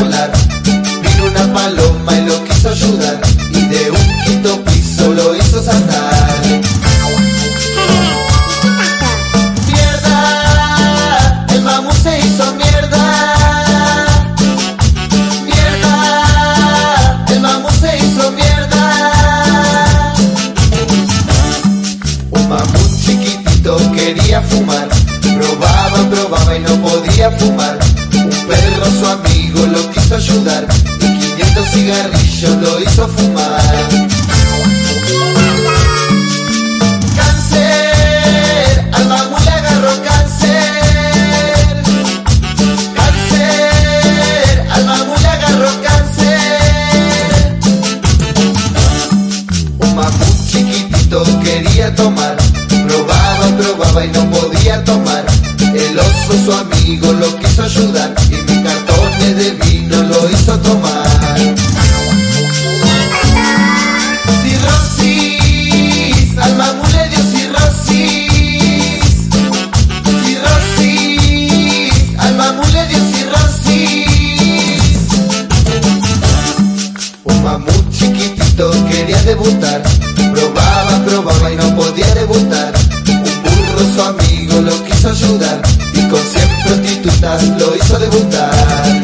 Vino una paloma y lo quiso ayudar, y de un quinto piso lo hizo saltar. Mierda, el mamut se hizo mierda. Mierda, el mamut se hizo mierda. Un mamut chiquitito quería fumar, probaba, probaba y no podía fumar. Perro su amigo lo quiso ayudar y 500 cigarrillos lo hizo fumar. Cáncer, al mamut le agarró cáncer. Cáncer, al mamut le agarró cáncer. Un mamut chiquitito quería tomar, probaba, probaba y no podía tomar. El oso su amigo lo quiso ayudar vino lo hizo tomar. Cirrosis, al mamut le dio cirrosis. Cirrosis, al mamut le dio cirrosis. Un mamut chiquitito quería debutar, probaba, probaba y no podía debutar. Un burro su amigo lo quiso ayudar y con 100 prostitutas lo hizo debutar.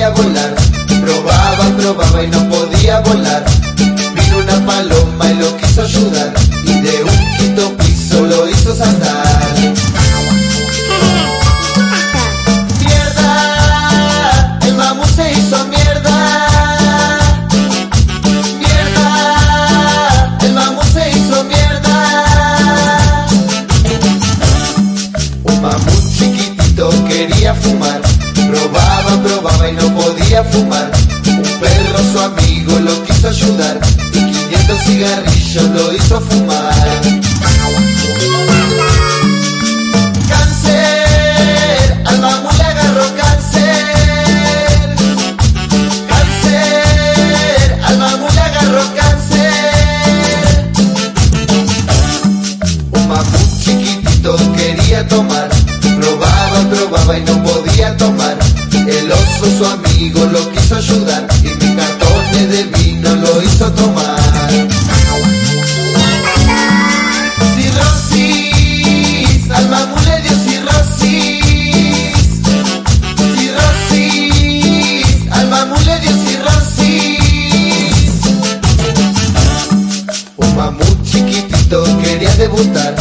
Quería volar, probaba, probaba y no podía volar. Vino una paloma y lo quiso ayudar y 500 cigarrillos lo hizo fumar. Cáncer, al mamut le agarró cáncer. Cáncer, al mamut le agarró cáncer. Un mamut chiquitito quería tomar, probaba, probaba y no podía tomar. El oso su amigo lo quiso ayudar lo hizo tomar. Cirrosis, al mamut le dio cirrosis. Cirrosis, al mamut le dio cirrosis. Un mamut chiquitito quería debutar,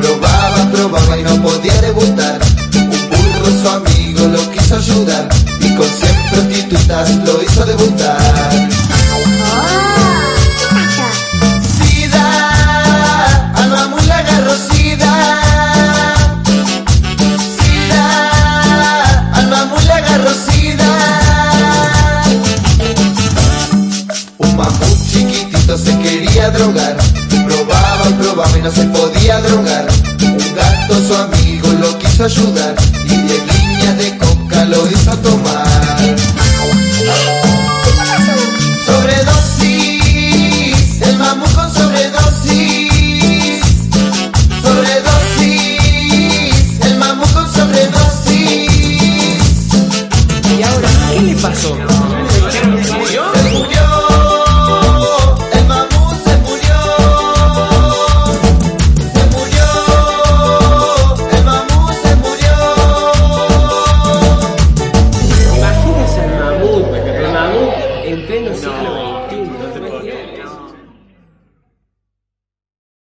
probaba, probaba y no podía debutar. Un burro su amigo lo quiso ayudar y con 100 prostitutas lo no se podía drogar. Un gato su amigo lo quiso ayudar y de líneas de coca lo hizo tomar. Sobredosis, el mamut con sobredosis. Sobredosis, el mamut con sobredosis. ¿Y ahora qué le pasó?